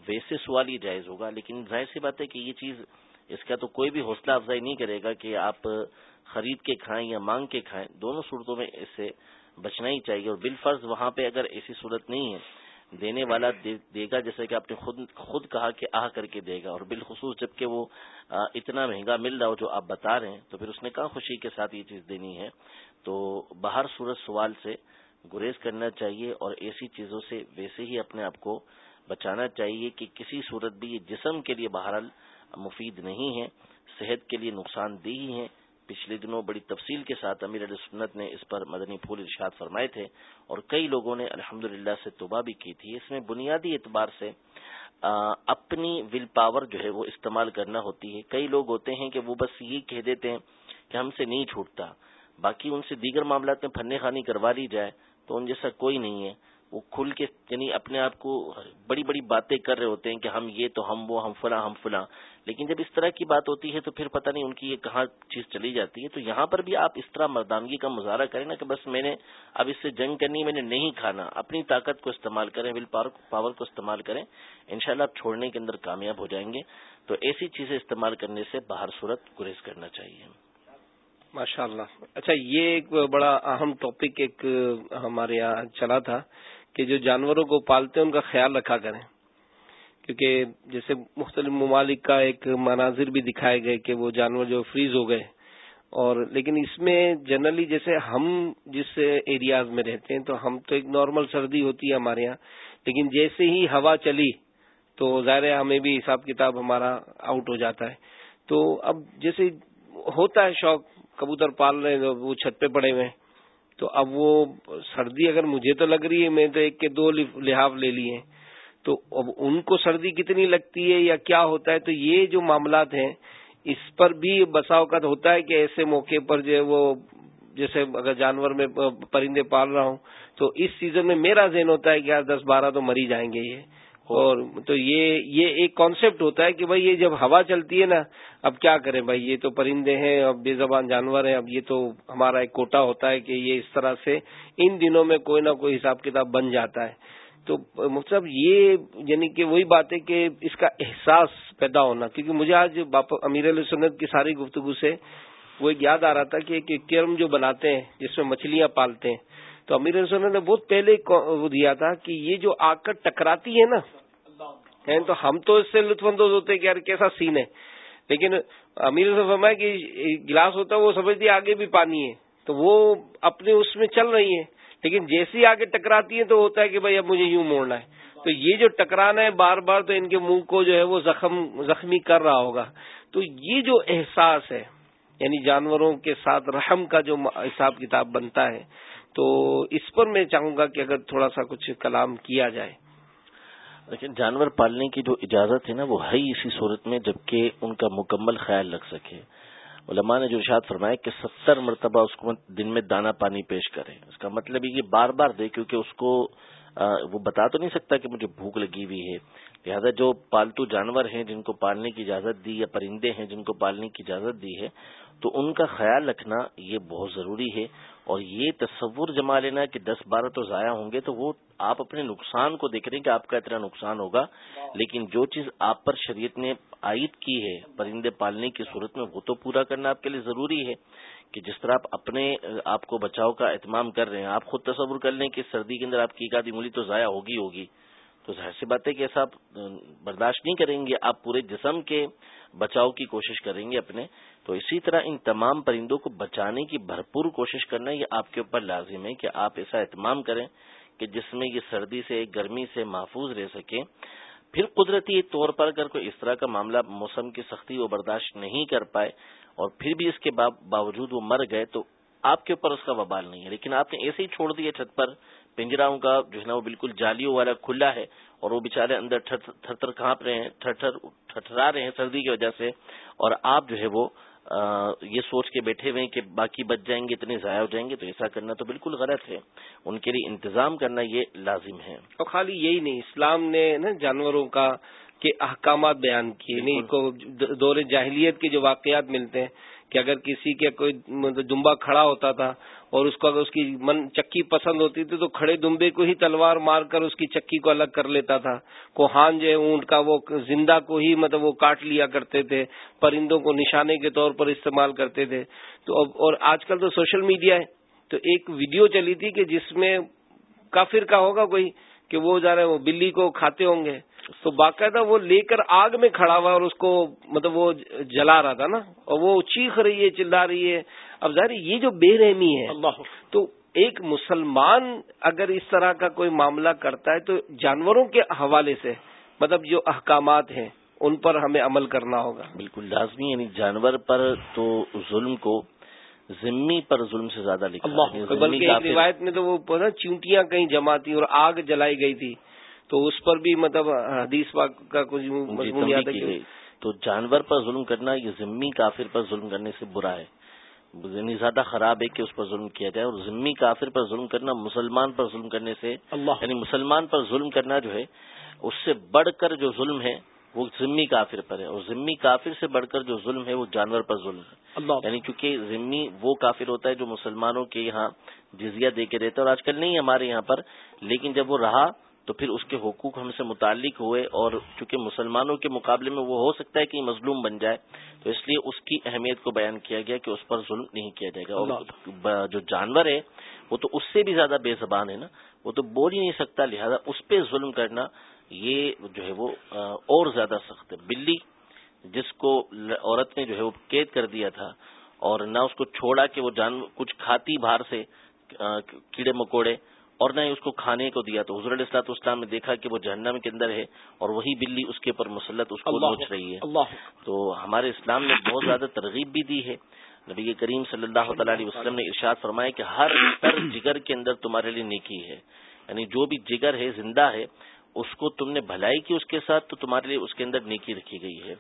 ویسے سوال ہی جائز ہوگا، لیکن ظاہر سی بات ہے کہ یہ چیز اس کا تو کوئی بھی حوصلہ افزائی نہیں کرے گا کہ آپ خرید کے کھائیں یا مانگ کے کھائیں، دونوں صورتوں میں اس سے بچنا ہی چاہیے، اور بالفرض وہاں پہ اگر ایسی صورت نہیں ہے دینے والا دے گا جیسے کہ آپ نے خود خود کہا کہ آ کر کے دے گا اور بالخصوص جبکہ وہ اتنا مہنگا مل رہا ہو جو آپ بتا رہے ہیں، تو پھر اس نے کہا خوشی کے ساتھ یہ چیز دینی ہے؟ تو باہر صورت سوال سے گریز کرنا چاہیے اور ایسی چیزوں سے ویسے ہی اپنے آپ کو بچانا چاہیے کہ کسی صورت بھی یہ جسم کے لیے بہرحال مفید نہیں ہے، صحت کے لیے نقصان دہ ہی ہیں پچھلے دنوں بڑی تفصیل کے ساتھ امیر علیہ سنت نے اس پر مدنی پھول ارشاد فرمائے تھے اور کئی لوگوں نے الحمد سے توبہ بھی کی تھی۔ اس میں بنیادی اعتبار سے اپنی ول پاور جو ہے وہ استعمال کرنا ہوتی ہے۔ کئی لوگ ہوتے ہیں کہ وہ بس یہ کہہ دیتے ہیں کہ ہم سے نہیں چھوٹتا، باقی ان سے دیگر معاملات میں پھنے خانی کروا لی جائے تو ان جیسا کوئی نہیں ہے۔ وہ کھل کے یعنی اپنے آپ کو بڑی بڑی باتیں کر رہے ہوتے ہیں کہ ہم یہ تو ہم وہ، ہم فلاں ہم فلاں۔ لیکن جب اس طرح کی بات ہوتی ہے تو پھر پتہ نہیں ان کی یہ کہاں چیز چلی جاتی ہے۔ تو یہاں پر بھی آپ اس طرح مردانگی کا مظاہرہ کریں نا کہ بس میں نے اب اس سے جنگ کرنی میں نے نہیں کھانا۔ اپنی طاقت کو استعمال کریں، ول پاور کو استعمال کریں۔ انشاءاللہ آپ چھوڑنے کے اندر کامیاب ہو جائیں گے۔ تو ایسی چیزیں استعمال کرنے سے باہر صورت گریز کرنا چاہیے۔ ماشاء اللہ اچھا یہ ایک بڑا اہم ٹاپک ایک ہمارے یہاں چلا تھا۔ کہ جو جانوروں کو پالتے ہیں، ان کا خیال رکھا کریں۔ کیونکہ جیسے مختلف ممالک کا ایک مناظر بھی دکھائے گئے کہ وہ جانور جو فریز ہو گئے۔ اور لیکن اس میں جنرلی جیسے ہم جس ایریاز میں رہتے ہیں، تو ہم تو ایک نارمل سردی ہوتی ہے ہمارے یہاں۔ لیکن جیسے ہی ہوا چلی، تو ظاہر ہمیں بھی حساب کتاب ہمارا آؤٹ ہو جاتا ہے۔ تو اب جیسے ہوتا ہے شوق، کبوتر پال رہے ہیں، وہ چھت پہ پڑے ہوئے ہیں۔ تو اب وہ سردی اگر مجھے تو لگ رہی ہے، میں تو ایک کے دو لحاظ لے لیے تو اب ان کو سردی کتنی لگتی ہے یا کیا ہوتا ہے؟ تو یہ جو معاملات ہیں، اس پر بھی بسا اوقات ہوتا ہے کہ ایسے موقع پر جو ہے وہ، جیسے اگر جانور میں پرندے پال رہا ہوں، تو اس سیزن میں میرا ذہن ہوتا ہے کہ یار دس بارہ تو مری جائیں گے یہ۔ اور تو یہ یہ ایک کانسیپٹ ہوتا ہے کہ بھائی یہ جب ہوا چلتی ہے نا، اب کیا کریں بھائی؟ یہ تو پرندے ہیں، اب بے زبان جانور ہیں، اب یہ تو ہمارا ایک کوٹا ہوتا ہے کہ یہ اس طرح سے ان دنوں میں کوئی نہ کوئی حساب کتاب بن جاتا ہے۔ تو مطلب یہ یعنی کہ وہی بات ہے کہ اس کا احساس پیدا ہونا، کیونکہ مجھے آج امیر علیہ سنت کی ساری گفتگو سے وہ ایک یاد آ رہا تھا کہ ایک کرم جو بناتے ہیں، جس میں مچھلیاں پالتے ہیں تو امیر علیہ سنت نے بہت پہلے وہ دیا تھا کہ یہ جو آ کر ٹکراتی ہے نا تو ہم تو اس سے لطف اندوز ہوتے ہیں کہ یار کیسا سین ہے۔ لیکن امیر سے فرمایا کہ گلاس ہوتا ہے، وہ سمجھتی آگے بھی پانی ہے۔ تو وہ اپنے اس میں چل رہی ہے لیکن جیسی آگے ٹکراتی ہے تو ہوتا ہے کہ بھائی اب مجھے یوں موڑنا ہے۔ تو یہ جو ٹکرانا ہے، بار بار تو ان کے منہ کو جو ہے وہ زخم زخمی کر رہا ہوگا۔ تو یہ جو احساس ہے یعنی جانوروں کے ساتھ رحم کا جو حساب کتاب بنتا ہے تو اس پر میں چاہوں گا کہ اگر تھوڑا سا کچھ کلام کیا جائے۔ لیکن جانور پالنے کی جو اجازت ہے نا، وہ ہے اسی صورت میں، جبکہ ان کا مکمل خیال رکھ سکے۔ علماء نے جو ارشاد فرمایا کہ ستر مرتبہ اس کو دن میں دانا پانی پیش کرے اس کا مطلب یہ کہ بار بار دے، کیونکہ اس کو وہ بتا تو نہیں سکتا کہ مجھے بھوک لگی ہوئی ہے۔ لہذا جو پالتو جانور ہیں جن کو پالنے کی اجازت دی یا پرندے ہیں جن کو پالنے کی اجازت دی ہے، تو ان کا خیال رکھنا یہ بہت ضروری ہے۔ اور یہ تصور جما لینا کہ دس بارہ تو ضائع ہوں گے تو وہ آپ اپنے نقصان کو دیکھ رہے ہیں کہ آپ کا اتنا نقصان ہوگا۔ لیکن جو چیز آپ پر شریعت نے عائد کی ہے، پرندے پالنے کی صورت میں وہ تو پورا کرنا آپ کے لیے ضروری ہے کہ جس طرح آپ اپنے، آپ کو بچاؤ کا اہتمام کر رہے ہیں، آپ خود تصور کر لیں کہ سردی کے اندر آپ کی ایک آدھی انگلی تو ضائع ہوگی ہوگی۔ تو ظاہر سی بات ہے کہ ایسا آپ برداشت نہیں کریں گے، آپ پورے جسم کے بچاؤ کی کوشش کریں گے اپنے۔ تو اسی طرح ان تمام پرندوں کو بچانے کی بھرپور کوشش کرنا یہ آپ کے اوپر لازم ہے کہ آپ ایسا اہتمام کریں کہ جس میں یہ سردی سے، گرمی سے محفوظ رہ سکیں پھر قدرتی طور پر اگر کوئی اس طرح کا معاملہ موسم کی سختی وہ برداشت نہیں کر پائے اور پھر بھی اس کے باوجود وہ مر گئے تو آپ کے اوپر اس کا وبال نہیں ہے۔ لیکن آپ نے ایسے ہی چھوڑ دیا چھت پر، پنجراؤں کا جو ہے نا وہ بالکل جالیوں والا کھلا ہے اور وہ بےچارے اندر تھر تھر کانپ رہے ہیں تھر تھر ٹھٹرا رہے ہیں سردی کی وجہ سے اور آپ جو ہے وہ یہ سوچ کے بیٹھے ہوئے ہیں کہ باقی بچ جائیں گے اتنے ضائع ہو جائیں گے تو ایسا کرنا تو بالکل غلط ہے۔ ان کے لیے انتظام کرنا یہ لازم ہے۔ اور خالی یہی نہیں اسلام نے نا جانوروں کا کے احکامات بیان کیے نہیں دور جاہلیت کے جو واقعات ملتے ہیں کہ اگر کسی کے کوئی مطلب دمبا کھڑا ہوتا تھا اور اس کو اگر اس کی من چکی پسند ہوتی تھی تو کھڑے دمبے کو ہی تلوار مار کر اس کی چکی کو الگ کر لیتا تھا۔ کوہان جو ہے اونٹ کا وہ زندہ کو ہی مطلب وہ کاٹ لیا کرتے تھے، پرندوں کو نشانے کے طور پر استعمال کرتے تھے۔ تو اور آج کل تو سوشل میڈیا ہے۔ تو ایک ویڈیو چلی تھی کہ جس میں کافر کا ہوگا کوئی کہ وہ جا رہے وہ بلی کو کھاتے ہوں گے۔ تو باقاعدہ وہ لے کر آگ میں کھڑا ہوا اور اس کو مطلب وہ جلا رہا تھا نا اور وہ چیخ رہی ہے چلا رہی ہے۔ اب ظاہر یہ جو بے رحمی ہے اللہ۔ تو ایک مسلمان اگر اس طرح کا کوئی معاملہ کرتا ہے تو جانوروں کے حوالے سے مطلب جو احکامات ہیں ان پر ہمیں عمل کرنا ہوگا۔ بالکل لازمی یعنی جانور پر تو ظلم کو ذمی پر ظلم سے زیادہ لکھا۔ یعنی بلکہ روایت میں تو وہ چونٹیاں کہیں جمع تھی اور آگ جلائی گئی تھی۔ تو اس پر بھی مطلب حدیث کا کچھ جی، تو جانور پر ظلم کرنا یہ ضمنی کافر پر ظلم کرنے سے برا ہے۔ یعنی زیادہ خراب ہے کہ اس پر ظلم کیا جائے اور ضمنی کافر پر ظلم کرنا مسلمان پر ظلم کرنے سے اللہ۔ یعنی مسلمان پر ظلم کرنا جو ہے اس سے بڑھ کر جو ظلم ہے وہ ضمنی کافر پر ہے۔ اور ضمنی کافر سے بڑھ کر جو ظلم ہے وہ جانور پر ظلم ہے۔ اللہ۔ یعنی کیونکہ ضمنی وہ کافر ہوتا ہے جو مسلمانوں کے یہاں جزیہ دے کے دیتا ہے اور آج کل نہیں ہمارے یہاں پر لیکن جب وہ رہا تو پھر اس کے حقوق ہم سے متعلق ہوئے اور چونکہ مسلمانوں کے مقابلے میں وہ ہو سکتا ہے کہ مظلوم بن جائے تو اس لیے اس کی اہمیت کو بیان کیا گیا کہ اس پر ظلم نہیں کیا جائے گا اور جو جانور ہے وہ تو اس سے بھی زیادہ بے زبان ہے نا وہ تو بول ہی نہیں سکتا لہذا اس پہ ظلم کرنا یہ جو ہے وہ اور زیادہ سخت ہے۔ بلی جس کو عورت نے جو ہے وہ قید کر دیا تھا اور نہ اس کو چھوڑا کہ وہ جان کچھ کھاتی باہر سے کیڑے مکوڑے اور نہ ہی اس کو کھانے کو دیا تو حضور السلاط اسلام نے دیکھا کہ وہ جہنم کے اندر ہے اور وہی بلی اس کے اوپر مسلط اس کو نوچ رہی ہے۔ اللہ تو ہمارے اسلام نے بہت زیادہ ترغیب بھی دی ہے۔ نبی کریم صلی اللہ تعالی علیہ وسلم نے ارشاد فرمایا کہ ہر جگر کے اندر تمہارے لیے نیکی ہے۔ یعنی جو بھی جگر ہے زندہ ہے اس کو تم نے بھلائی کی اس کے ساتھ تو تمہارے لیے اس کے اندر نیکی رکھی گئی ہے۔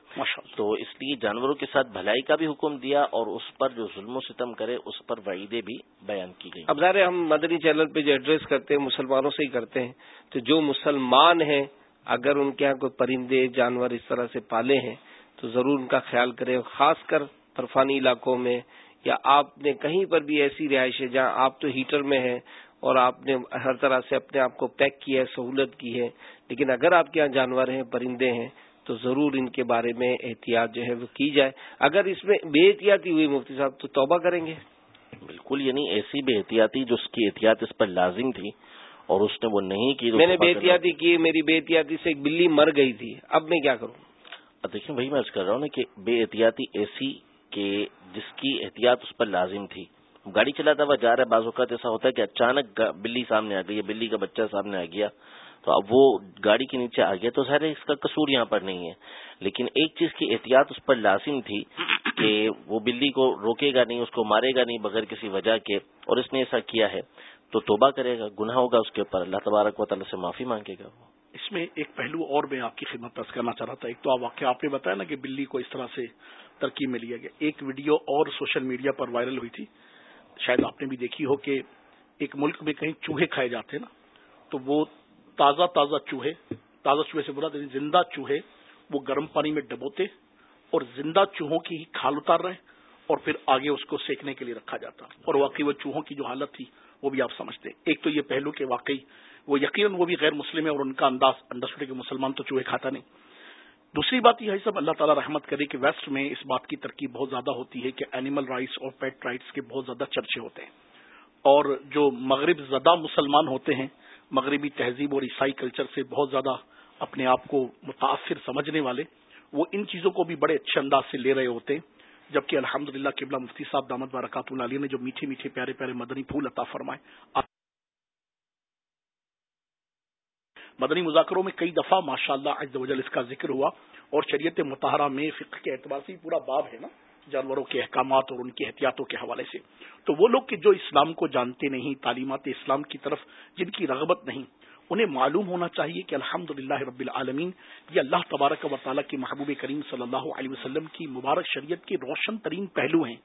تو اس لیے جانوروں کے ساتھ بھلائی کا بھی حکم دیا اور اس پر جو ظلم و ستم کرے اس پر وعیدیں بھی بیان کی گئی۔ اب ظاہر ہم مدنی چینل پہ جو ایڈریس کرتے ہیں مسلمانوں سے ہی کرتے ہیں۔ تو جو مسلمان ہیں اگر ان کے یہاں کوئی پرندے جانور اس طرح سے پالے ہیں تو ضرور ان کا خیال کریں۔ خاص کر برفانی علاقوں میں یا آپ نے کہیں پر بھی ایسی رہائش ہے جہاں آپ تو ہیٹر میں ہیں اور آپ نے ہر طرح سے اپنے آپ کو پیک کیا ہے سہولت کی ہے۔ لیکن اگر آپ کے یہاں جانور ہیں پرندے ہیں تو ضرور ان کے بارے میں احتیاط جو ہے وہ کی جائے۔ اگر اس میں بے احتیاطی ہوئی مفتی صاحب تو توبہ کریں گے۔ بالکل یعنی ایسی بے احتیاطی جو اس کی احتیاط اس پر لازم تھی اور اس نے وہ نہیں کی میں نے بے احتیاطی کی میری بے احتیاطی سے ایک بلی مر گئی تھی۔ اب میں کیا کروں؟ دیکھیں بھائی میں کر رہا ہوں نا کہ بے احتیاطی ایسی کہ جس کی احتیاط اس پر لازم تھی۔ گاڑی چلاتا ہوا جا رہا ہے، بعض اوقات ایسا ہوتا ہے کہ اچانک بلی سامنے آ گئی بلی کا بچہ سامنے آ گیا، تو اب وہ گاڑی کے نیچے آ گیا، تو سارے اس کا قصور یہاں پر نہیں ہے۔ لیکن ایک چیز کی احتیاط اس پر لازم تھی کہ وہ بلی کو روکے گا نہیں، اس کو مارے گا نہیں بغیر کسی وجہ کے، اور اس نے ایسا کیا ہے تو توبہ کرے گا، گناہ ہوگا اس کے اوپر۔ اللہ تبارک و تعالیٰ سے معافی مانگے گا وہ۔ اس میں ایک پہلو اور میں آپ کی خدمت پیش کرنا چاہ رہا تھا۔ ایک تو واقعہ آپ نے بتایا نا کہ بلی کو اس طرح سے ترکیب میں لیا گیا۔ ایک ویڈیو اور سوشل میڈیا پر وائرل ہوئی تھی۔ شاید آپ نے بھی دیکھی ہو کہ ایک ملک میں کہیں چوہے کھائے جاتے ہیں نا، تو وہ تازہ تازہ چوہے تازہ چوہے سے برا یعنی زندہ چوہے، وہ گرم پانی میں ڈبوتے اور زندہ چوہوں کی ہی کھال اتار رہے اور پھر آگے اس کو سیکنے کے لیے رکھا جاتا اور واقعی وہ چوہوں کی جو حالت تھی، وہ بھی آپ سمجھتے ایک تو یہ پہلو کہ واقعی وہ یقیناً وہ بھی غیر مسلم ہے اور ان کا انداز انڈرسٹوڈ کہ مسلمان تو چوہے کھاتا نہیں۔ دوسری بات یہ ہے، سب اللہ تعالیٰ رحمت کرے کہ ویسٹ میں اس بات کی ترقی بہت زیادہ ہوتی ہے کہ اینیمل رائٹس اور پیٹ رائٹس کے بہت زیادہ چرچے ہوتے ہیں۔ اور جو مغرب زدہ مسلمان ہوتے ہیں، مغربی تہذیب اور عیسائی کلچر سے بہت زیادہ اپنے آپ کو متاثر سمجھنے والے، وہ ان چیزوں کو بھی بڑے اچھے انداز سے لے رہے ہوتے ہیں۔ جبکہ الحمد للہ قبلہ مفتی صاحب دامد بارکات اللہ نے جو میٹھے میٹھے پیارے پیارے مدنی پھول عطا فرمائے مدنی مذاکروں میں کئی دفعہ ماشاء اللہ اس کا ذکر ہوا اور شریعت متحرہ میں فقہ کے اعتبار سے پورا باب ہے نا، جانوروں کے احکامات اور ان کی احتیاطوں کے حوالے سے۔ تو وہ لوگ کہ جو اسلام کو جانتے نہیں، تعلیمات اسلام کی طرف جن کی رغبت نہیں، انہیں معلوم ہونا چاہیے کہ الحمد رب العالمین، یہ اللہ تبارک و تعالیٰ کے محبوب کریم صلی اللہ علیہ وسلم کی مبارک شریعت کے روشن ترین پہلو ہیں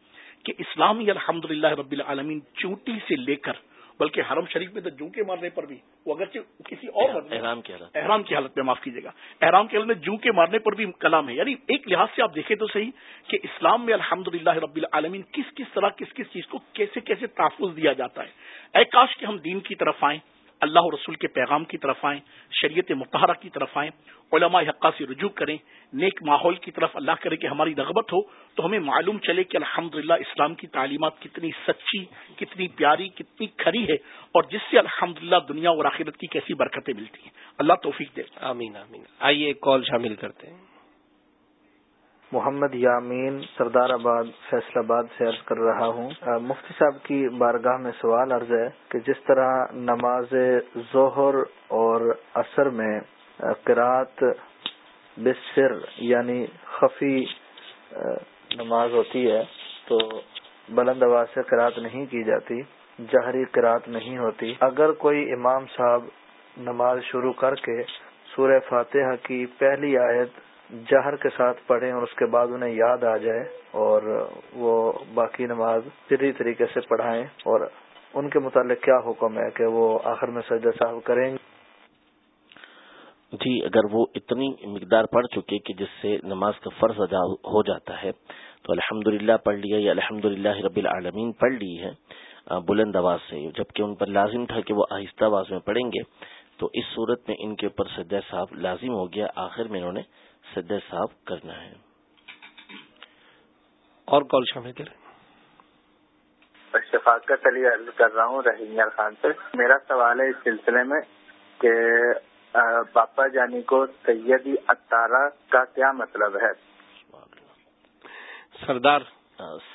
کہ اسلام یہ الحمد رب العالمین چونٹی سے لے کر بلکہ حرم شریف میں تو جو کے مارنے پر بھی وہ اگرچہ کسی اور احرام کی حالت۔ احرام کی حالت میں معاف کیجیے گا۔ احرام کی حالت میں جو کے مارنے پر بھی کلام ہے۔ یعنی ایک لحاظ سے آپ دیکھیں تو صحیح کہ اسلام میں الحمد رب العالمین کس کس طرح کس کس چیز کو کیسے کیسے تحفظ دیا جاتا ہے۔ اے کاش کہ ہم دین کی طرف آئیں۔ اللہ و رسول کے پیغام کی طرف آئیں، شریعت متحرہ کی طرف آئیں، علماء حقہ سے رجوع کریں، نیک ماحول کی طرف اللہ کرے کہ ہماری رغبت ہو، تو ہمیں معلوم چلے کہ الحمد اسلام کی تعلیمات کتنی سچی، کتنی پیاری، کتنی کھری ہے اور جس سے الحمد دنیا اور آخرت کی کیسی برکتیں ملتی ہیں۔ اللہ توفیق دے۔ آمین آمین۔ آئیے کال شامل کرتے ہیں۔ محمد یامین سردار آباد فیصل آباد سے عرض کر رہا ہوں۔ مفتی صاحب کی بارگاہ میں سوال عرض ہے کہ جس طرح نماز ظہر اور عصر میں قرات بسر یعنی خفی نماز ہوتی ہے تو بلند آواز سے قرات نہیں کی جاتی جہری قرات نہیں ہوتی۔ اگر کوئی امام صاحب نماز شروع کر کے سورہ فاتحہ کی پہلی آیت جہر کے ساتھ پڑھیں اور اس کے بعد انہیں یاد آ جائے اور وہ باقی نماز سری طریقے سے پڑھائیں اور ان کے متعلق کیا حکم ہے کہ وہ آخر میں سجدہ صاحب کریں گے؟ جی اگر وہ اتنی مقدار پڑھ چکے کہ جس سے نماز کا فرض ادا ہو جاتا ہے، تو الحمد للہ پڑھ لیا یا الحمد للہ رب العالمین پڑھ لی ہے بلند آواز سے، جبکہ ان پر لازم تھا کہ وہ آہستہ آواز میں پڑھیں گے، تو اس صورت میں ان کے اوپر سجدہ صاحب لازم ہو گیا، آخر میں انہوں نے سدے صاف کرنا ہے۔ اور کال شامل کریں۔ شفاقت علی عرض کر رہا ہوں رحیم خان سے۔ میرا سوال ہے اس سلسلے میں کہ باپا جانی کو سیدی اطارہ کا کیا مطلب ہے؟ سردار۔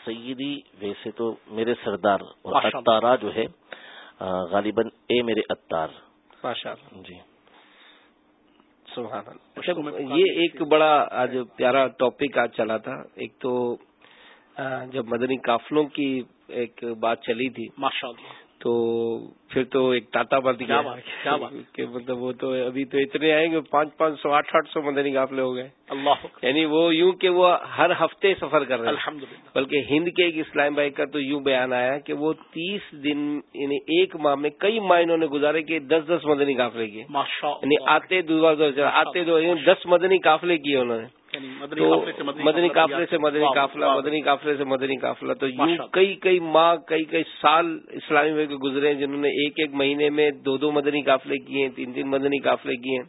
سیدی ویسے تو میرے سردار اور اتارا جو ہے غالباً اے میرے اتار جی۔ یہ ایک بڑا آج پیارا ٹاپک آج چلا تھا۔ ایک تو جب مدنی قافلوں کی ایک بات چلی تھی۔ اللہ تو پھر تو ایک ٹاٹا بند کیا کہ مطلب وہ تو ابھی تو اتنے آئیں گے پانچ پانچ سو آٹھ آٹھ سو مدنی قافلے ہو گئے۔ اللہ یعنی وہ یوں کہ وہ ہر ہفتے سفر کر رہے ہیں۔ بلکہ ہند کے ایک اسلام بھائی کا تو یوں بیان آیا کہ وہ تیس دن یعنی ایک ماہ میں کئی ماہ انہوں نے گزارے کہ دس دس مدنی قافلے کیے۔ یعنی آتے دو آتے دو دس مدنی قافلے کیے انہوں نے۔ مدنی قافلے سے مدنی قافلہ مدنی قافلے سے مدنی قافلہ۔ تو یوں کئی کئی ماہ کئی کئی سال اسلامی میں گزرے ہیں جنہوں نے ایک ایک مہینے میں دو دو مدنی قافلے کیے ہیں تین تین مدنی قافلے کیے ہیں۔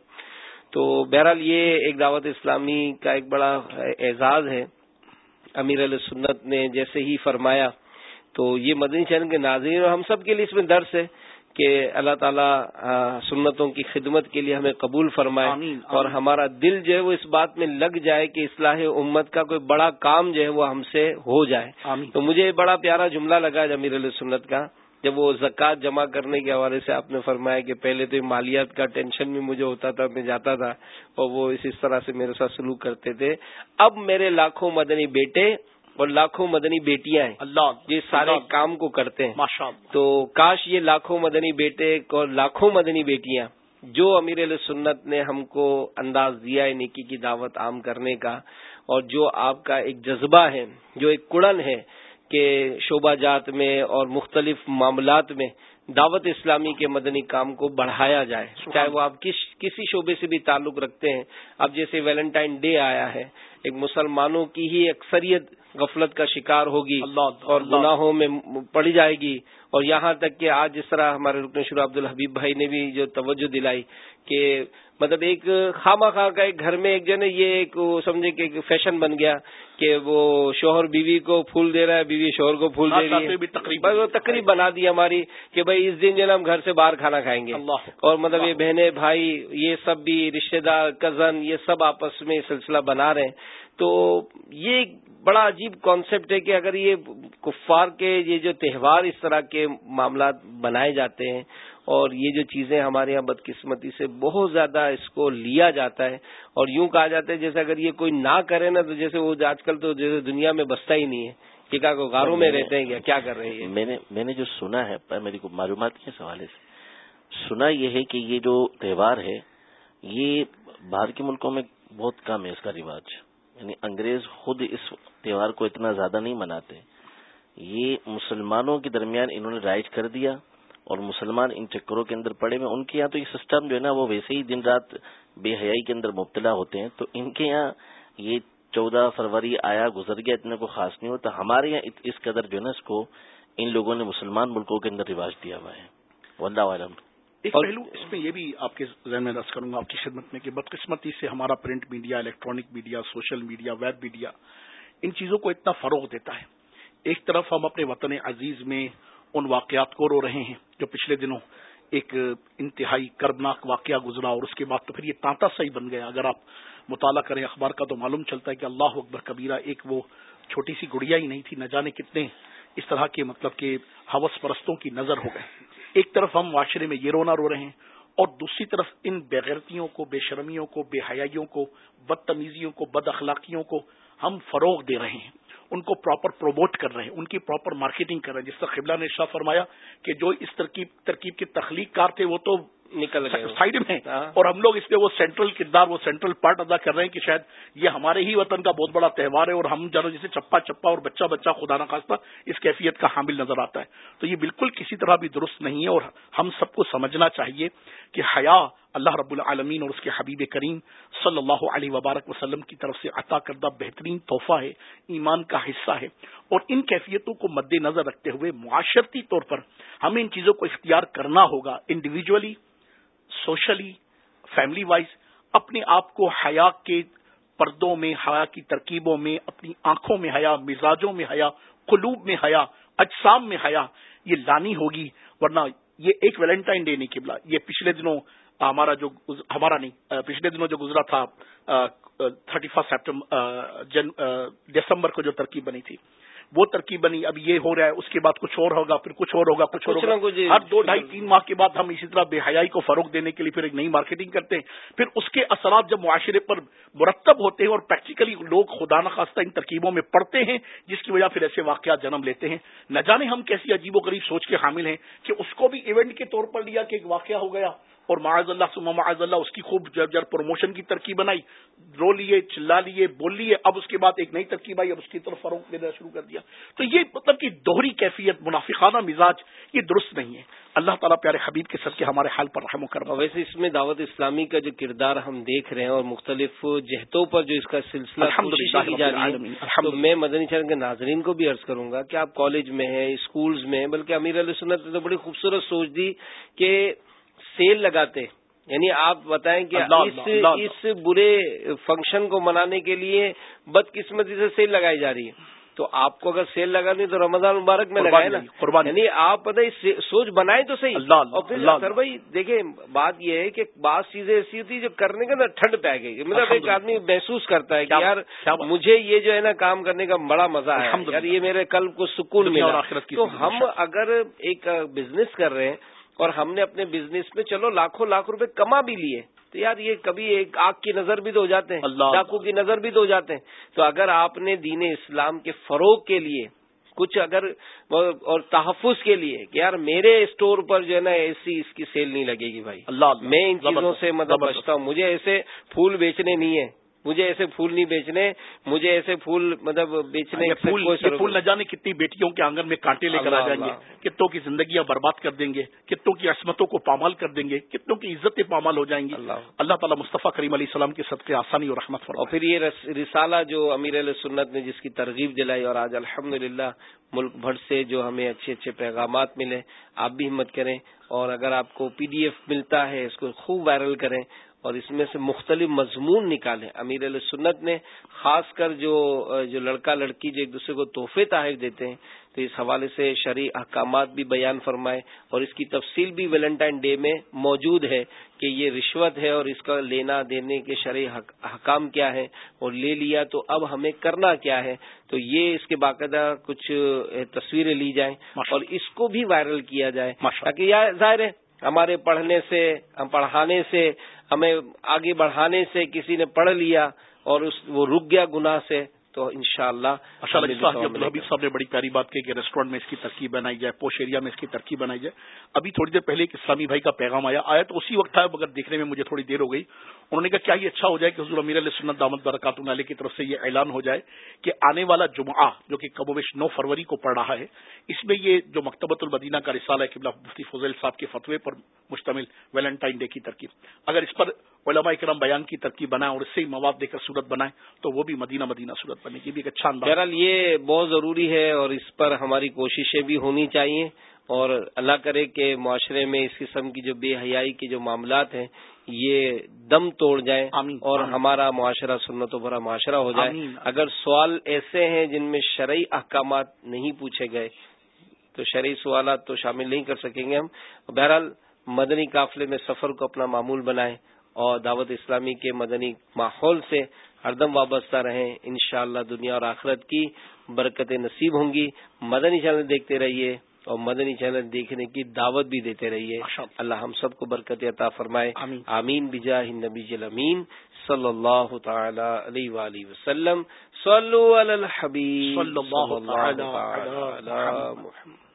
تو بہرحال یہ ایک دعوت اسلامی کا ایک بڑا اعزاز ہے۔ امیر علیہ سنت نے جیسے ہی فرمایا تو یہ مدنی چین کے ناظرین اور ہم سب کے لیے اس میں درس ہے۔ کہ اللہ تعالیٰ سنتوں کی خدمت کے لیے ہمیں قبول فرمائے آمین آمین۔ اور ہمارا دل جو ہے وہ اس بات میں لگ جائے کہ اصلاح امت کا کوئی بڑا کام جو ہے وہ ہم سے ہو جائے۔ آمین۔ تو مجھے بڑا پیارا جملہ لگا امیر علیہ سنت کا جب وہ زکوٰۃ جمع کرنے کے حوالے سے آپ نے فرمایا کہ پہلے تو مالیات کا ٹینشن بھی مجھے ہوتا تھا میں جاتا تھا اور وہ اس طرح سے میرے ساتھ سلوک کرتے تھے۔ اب میرے لاکھوں مدنی بیٹے اور لاکھوں مدنی بیٹیاں ہیں۔ اللہ یہ سارے کام کو کرتے ہیں۔ اللہ۔ تو کاش یہ لاکھوں مدنی بیٹے اور لاکھوں مدنی بیٹیاں جو امیر علیہ سنت نے ہم کو انداز دیا ہے نیکی کی دعوت عام کرنے کا اور جو آپ کا ایک جذبہ ہے جو ایک کڑن ہے کہ شعبہ جات میں اور مختلف معاملات میں دعوت اسلامی کے مدنی کام کو بڑھایا جائے۔ چاہے وہ آپ کس کسی شعبے سے بھی تعلق رکھتے ہیں۔ اب جیسے ویلنٹائن ڈے آیا ہے ایک مسلمانوں کی ہی اکثریت غفلت کا شکار ہوگی اللہ اور گناہوں میں پڑی جائے گی۔ اور یہاں تک کہ آج جس طرح ہمارے رکن شروع عبد الحبیب بھائی نے بھی جو توجہ دلائی کہ مطلب ایک خامہ خواہ کا ایک گھر میں ایک جو ہے یہ ایک سمجھے کہ ایک فیشن بن گیا کہ وہ شوہر بیوی کو پھول دے رہا ہے بیوی شوہر کو پھول دے رہی ہے۔ تقریب وہ تقریب بنا دی ہماری کہ بھائی اس دن جو ہے ہم گھر سے باہر کھانا کھائیں گے۔ اللہ۔ اور مطلب یہ بہنیں بھائی یہ سب بھی رشتے دار کزن یہ سب آپس میں سلسلہ بنا رہے ہیں۔ تو یہ ایک بڑا عجیب کانسیپٹ ہے کہ اگر یہ کفار کے یہ جو تہوار اس طرح کے معاملات بنائے جاتے ہیں اور یہ جو چیزیں ہمارے یہاں بدقسمتی سے بہت زیادہ اس کو لیا جاتا ہے اور یوں کہا جاتا ہے جیسے اگر یہ کوئی نہ کرے نا تو جیسے وہ آج کل تو جیسے دنیا میں بستا ہی نہیں ہے کہ کیا غاروں میں رہتے ہیں کیا کیا کر رہے ہیں میں نے میں نے جو سنا ہے میری کو معلومات کے حوالے سے۔ سنا یہ ہے کہ یہ جو تہوار ہے، یہ باہر کے ملکوں میں بہت کم ہے اس کا رواج۔ یعنی انگریز خود اس تہوار کو اتنا زیادہ نہیں مناتے۔ یہ مسلمانوں کے درمیان انہوں نے رائج کر دیا اور مسلمان ان چکروں کے اندر پڑے ہوئے۔ ان کے یہاں تو یہ سسٹم جو ہے نا، وہ ویسے ہی دن رات بے حیائی کے اندر مبتلا ہوتے ہیں۔ تو ان کے یہاں یہ چودہ فروری آیا، گزر گیا، اتنے کو خاص نہیں ہوتا۔ ہمارے یہاں اس قدر جو ہے نا، اس کو ان لوگوں نے مسلمان ملکوں کے اندر رواج دیا ہوا ہے۔ واللہ عالم ایک پہلو اس میں یہ بھی آپ کے ذہن میں رس کروں گا آپ کی خدمت میں کہ بدقسمتی سے ہمارا print media electronic media social media web media ان چیزوں کو اتنا فروغ دیتا ہے۔ ایک طرف ہم اپنے وطن عزیز میں ان واقعات کو رو رہے ہیں جو پچھلے دنوں ایک انتہائی کربناک واقعہ گزرا اور اس کے بعد تو پھر یہ تانتا صحیح بن گیا۔ اگر آپ مطالعہ کریں اخبار کا تو معلوم چلتا ہے کہ اللہ اکبر کبیرہ ایک وہ چھوٹی سی گڑیا ہی نہیں تھی نہ جانے کتنے اس طرح کے مطلب کہ حوث پرستوں کی نظر ہو گئے۔ ایک طرف ہم معاشرے میں یہ رونا رو رہے ہیں اور دوسری طرف ان بےغیرتیوں کو بے شرمیوں کو بے حیائیوں کو، بدتمیزیوں کو بد اخلاقیوں کو ہم فروغ دے رہے ہیں۔ ان کو پراپر پروموٹ کر رہے ہیں، ان کی پراپر مارکیٹنگ کر رہے ہیں۔ جس طرح قبلہ نے شاہ فرمایا کہ جو اس ترکیب ترکیب کے تخلیق کار تھے وہ تو نکل سائڈ میں۔ ہاں۔ اور ہم لوگ اس میں وہ سینٹرل کردار وہ سینٹرل پارٹ ادا کر رہے ہیں کہ شاید یہ ہمارے ہی وطن کا بہت بڑا تہوار ہے اور ہم جانو جسے چپا چپا اور بچہ بچہ خدا نخواستہ اس کیفیت کا حامل نظر آتا ہے۔ تو یہ بالکل کسی طرح بھی درست نہیں ہے اور ہم سب کو سمجھنا چاہیے کہ حیا اللہ رب العالمین اور اس کے حبیب کریم صلی اللہ علیہ وبارک وسلم کی طرف سے عطا کردہ بہترین تحفہ ہے، ایمان کا حصہ ہے۔ اور ان کیفیتوں کو مد نظر رکھتے ہوئے معاشرتی طور پر ہمیں ان چیزوں کو اختیار کرنا ہوگا۔ انڈیویجلی سوشلی فیملی وائز اپنے آپ کو حیا کے پردوں میں، حیا کی ترکیبوں میں، اپنی آنکھوں میں حیا، مزاجوں میں حیا، قلوب میں حیا، اجسام میں حیا، یہ لانی ہوگی۔ ورنہ یہ ایک ویلنٹائن ڈے نہیں، قبلہ، یہ پچھلے دنوں ہمارا جو ہمارا نہیں پچھلے دنوں جو گزرا تھا تھرٹی سپٹمبر دسمبر کو جو ترکیب بنی تھی وہ ترکیب بنی اب یہ ہو رہا ہے اس کے بعد کچھ اور ہوگا پھر کچھ اور ہوگا کچھ اور ہوگا۔ ہر دو ڈھائی تین ماہ کے بعد ہم اسی طرح بے حیائی کو فروغ دینے کے لیے پھر ایک نئی مارکیٹنگ کرتے ہیں۔ پھر اس کے اثرات جب معاشرے پر مرتب ہوتے ہیں اور پریکٹیکلی لوگ خدا نخواستہ ان ترکیبوں میں پڑتے ہیں جس کی وجہ پھر ایسے واقعات جنم لیتے ہیں۔ نہ جانے ہم کیسی عجیب و غریب سوچ کے حامل ہیں کہ اس کو بھی ایونٹ کے طور پر لیا کہ ایک واقعہ ہو گیا۔ اور معاذ اللہ سما معاذ اللہ اس کی خوب جب جب پروموشن کی ترکیب بنائی رو لیے چلا لیے بول لیے اب اس کے بعد ایک نئی ترکیب آئی اب اس کی طرف فروغ دینا شروع کر دیا۔ تو یہ مطلب کہ دوہری کیفیت منافقانہ مزاج یہ درست نہیں ہے۔ اللہ تعالیٰ پیارے حبیب کے سر کے ہمارے حال پر رحم و کرنا ویسے اس میں دعوت اسلامی کا جو کردار ہم دیکھ رہے ہیں اور مختلف جہتوں پر جو اس کا سلسلہ تو میں مدنی چرن کے ناظرین کو بھی عرض کروں گا کہ آپ کالج میں ہیں اسکولز میں بلکہ امیر علیہ سنت نے تو بڑی خوبصورت سوچ دی کہ سیل لگاتے یعنی آپ بتائیں کہ اس اس برے فنکشن کو منانے کے لیے بدقسمتی سے سیل لگائی جا رہی ہے۔ تو آپ کو اگر سیل لگانی تو رمضان مبارک میں لگائے نا۔ قربان یعنی آپ پتہ سوچ بنائے تو صحیح۔ اللہ اور پھر سر بھائی دیکھیں بات یہ ہے کہ بعض چیزیں ایسی ہوتی جو کرنے کے نا ٹھنڈ پہ گئی۔ مطلب ایک آدمی محسوس کرتا ہے کہ یار مجھے یہ جو ہے نا کام کرنے کا بڑا مزہ ہے۔ یار یہ میرے قلب کو سکون ملا۔ تو ہم اگر ایک بزنس کر رہے ہیں اور ہم نے اپنے بزنس میں چلو لاکھوں لاکھ روپے کما بھی لیے۔ تو یار یہ کبھی ایک آگ کی نظر بھی تو ہو جاتے ہیں ڈاکو کی نظر بھی تو ہو جاتے ہیں۔ تو اگر آپ نے دین اسلام کے فروغ کے لیے کچھ اگر اور تحفظ کے لیے کہ یار میرے اسٹور پر جو ہے نا ایسی اس کی سیل نہیں لگے گی بھائی۔ اللہ۔ میں ان چیزوں سے مطلب بچتا ہوں مجھے ایسے پھول بیچنے نہیں ہے مجھے ایسے پھول نہیں بیچنے مجھے ایسے پھول مطلب بیچنے پھول نہ جانے کتنی بیٹیوں کے آنگن میں کانٹے لے کر آ جائیں گے۔ کتوں کی زندگیاں برباد کر دیں گے کتوں کی عصمتوں کو پامال کر دیں گے کتوں کی عزتیں پامال ہو جائیں گی۔ اللہ۔ تعالیٰ مصطفیٰ کریم علیہ السلام کے سب کے آسانی اور رحمت اور پھر یہ رسالہ جو امیر علیہ سنت نے جس کی ترغیب دلائی اور آج الحمد ملک بھر سے جو ہمیں اچھے اچھے پیغامات ملے آپ بھی ہمت کریں۔ اور اگر آپ کو پی ڈی ایف ملتا ہے اس کو خوب وائرل کریں اور اس میں سے مختلف مضمون نکالے۔ امیر علیہ سنت نے خاص کر جو جو لڑکا لڑکی جو ایک دوسرے کو تحفے تحائف دیتے ہیں تو اس حوالے سے شرعی احکامات بھی بیان فرمائے اور اس کی تفصیل بھی ویلنٹائن ڈے میں موجود ہے کہ یہ رشوت ہے اور اس کا لینا دینے کے شرعی حکام کیا ہے اور لے لیا تو اب ہمیں کرنا کیا ہے۔ تو یہ اس کے باقاعدہ کچھ تصویریں لی جائیں اور اس کو بھی وائرل کیا جائے تاکہ یہ ظاہر ہے ہمارے پڑھنے سے ہم پڑھانے سے ہمیں آگے بڑھانے سے کسی نے پڑھ لیا اور اس وہ رک گیا گناہ سے تو ان شاء اللہ صاحب نے بڑی پیاری بات کی کہ ریسٹورینٹ میں اس کی ترکیب بنائی جائے پوش ایریا میں اس کی ترکیب بنائی جائے۔ ابھی تھوڑی دیر پہلے ایک اسلامی بھائی کا پیغام آیا آیا تو اسی وقت آیا مگر دیکھنے میں مجھے تھوڑی دیر ہو گئی۔ انہوں نے کہا کیا یہ اچھا ہو جائے کہ حضور امیر علیہ سنت دامد برکات علیہ کی طرف سے یہ اعلان ہو جائے کہ آنے والا جمعہ جو کہ کم ویش نو فروری کو پڑ رہا ہے اس میں یہ جو مکتبۃ المدینہ کا رسالہ ہے قبلہ مفتی فضل صاحب کے فتوے پر مشتمل ویلنٹائن ڈے کی ترکیب۔ اگر اس پر علماء کرم بیان کی ترکیب بنائے اور اس سے ہی مواد دے کر صورت بنائے تو وہ بھی مدینہ مدینہ صورت بنے گی بھی ایک اچھا بہرحال یہ بہت ضروری ہے اور اس پر ہماری کوششیں بھی ہونی چاہیے اور اللہ کرے کہ معاشرے میں اس قسم کی جو بے حیائی کے جو معاملات ہیں یہ دم توڑ جائیں آمین اور آمین۔ ہمارا معاشرہ سنت و بھرا معاشرہ ہو جائے۔ آمین۔ اگر سوال ایسے ہیں جن میں شرعی احکامات نہیں پوچھے گئے تو شرعی سوالات تو شامل نہیں کر سکیں گے ہم۔ بہرحال مدنی قافلے میں سفر کو اپنا معمول بنائیں۔ اور دعوت اسلامی کے مدنی ماحول سے ہر دم وابستہ رہیں۔ انشاءاللہ دنیا اور آخرت کی برکتیں نصیب ہوں گی۔ مدنی چینل دیکھتے رہیے اور مدنی چینل دیکھنے کی دعوت بھی دیتے رہیے۔ اللہ۔ ہم سب کو برکت عطا فرمائے۔ آمین۔ بجا نبی امین۔ صلی اللہ تعالی علیہ وآلہ وسلم۔ صلو علی الحبیب۔ صلی اللہ تعالی علی محمد۔